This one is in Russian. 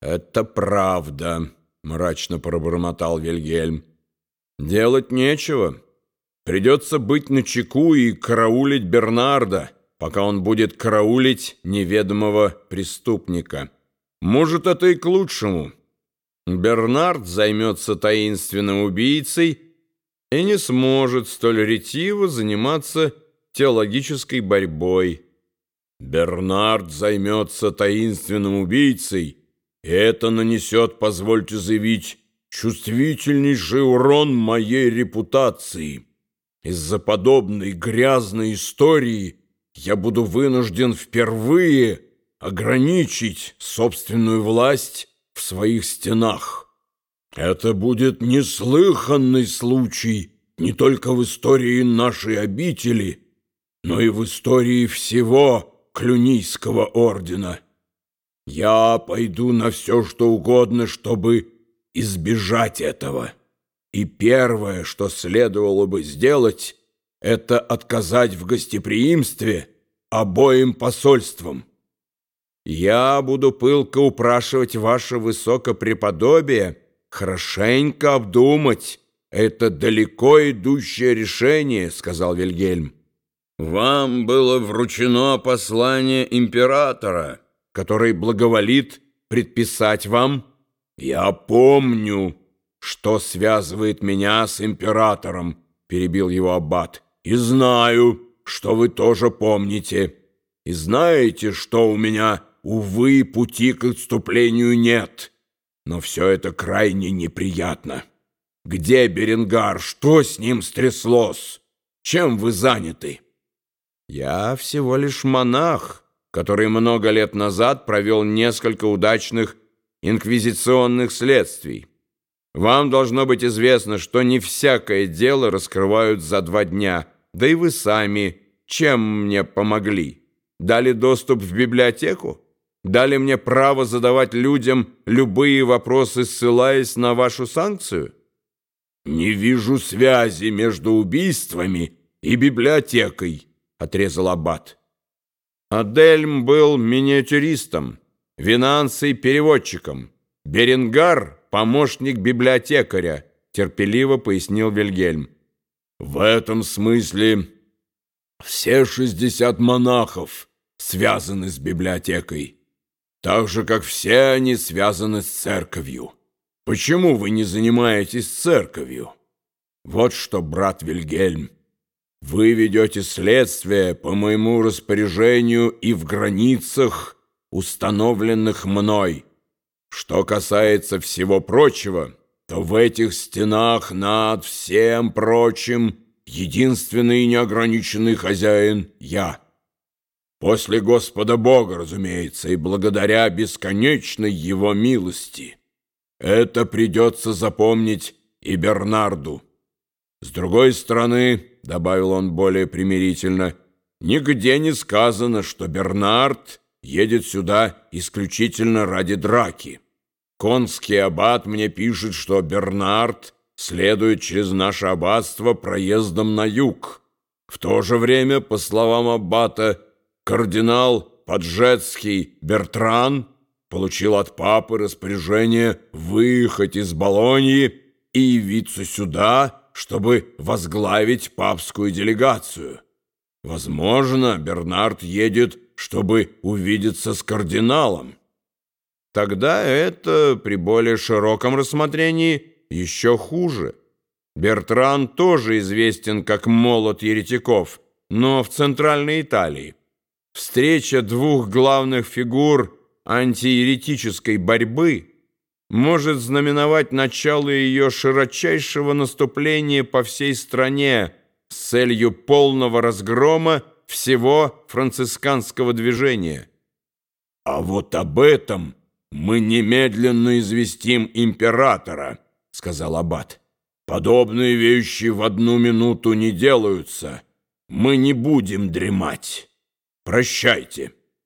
«Это правда», — мрачно пробормотал Вильгельм. «Делать нечего. Придется быть начеку и караулить Бернарда, пока он будет караулить неведомого преступника. Может, это и к лучшему. Бернард займется таинственным убийцей и не сможет столь ретиво заниматься теологической борьбой. Бернард займется таинственным убийцей, это нанесет, позвольте заявить, чувствительнейший урон моей репутации. Из-за подобной грязной истории я буду вынужден впервые ограничить собственную власть в своих стенах. Это будет неслыханный случай не только в истории нашей обители, но и в истории всего Клюнийского ордена. Я пойду на все, что угодно, чтобы избежать этого. И первое, что следовало бы сделать, это отказать в гостеприимстве обоим посольствам. Я буду пылко упрашивать ваше высокопреподобие хорошенько обдумать это далеко идущее решение, сказал Вильгельм. Вам было вручено послание императора который благоволит предписать вам, я помню, что связывает меня с императором, перебил его аббат, и знаю, что вы тоже помните, и знаете, что у меня, увы, пути к отступлению нет, но все это крайне неприятно. Где Беренгар? Что с ним стряслось? Чем вы заняты? Я всего лишь монах, который много лет назад провел несколько удачных инквизиционных следствий. Вам должно быть известно, что не всякое дело раскрывают за два дня, да и вы сами чем мне помогли? Дали доступ в библиотеку? Дали мне право задавать людям любые вопросы, ссылаясь на вашу санкцию? «Не вижу связи между убийствами и библиотекой», — отрезал Аббат. Адельм был миниатюристом, Винанций — переводчиком, Беренгар — помощник библиотекаря, терпеливо пояснил Вильгельм. В этом смысле все шестьдесят монахов связаны с библиотекой, так же, как все они связаны с церковью. Почему вы не занимаетесь церковью? Вот что, брат Вильгельм, вы ведете следствие по моему распоряжению и в границах, установленных мной. Что касается всего прочего, то в этих стенах над всем прочим единственный неограниченный хозяин — я. После Господа Бога, разумеется, и благодаря бесконечной Его милости. Это придется запомнить и Бернарду. С другой стороны, — добавил он более примирительно, — нигде не сказано, что Бернард едет сюда исключительно ради драки. Конский аббат мне пишет, что Бернард следует через наше аббатство проездом на юг. В то же время, по словам аббата, кардинал Паджетский Бертран получил от папы распоряжение выехать из Болоньи и явиться сюда, чтобы возглавить папскую делегацию. Возможно, Бернард едет, чтобы увидеться с кардиналом. Тогда это, при более широком рассмотрении, еще хуже. Бертран тоже известен как молот еретиков, но в Центральной Италии. Встреча двух главных фигур антиеретической борьбы – может знаменовать начало ее широчайшего наступления по всей стране с целью полного разгрома всего францисканского движения. «А вот об этом мы немедленно известим императора», — сказал Аббат. «Подобные вещи в одну минуту не делаются. Мы не будем дремать. Прощайте».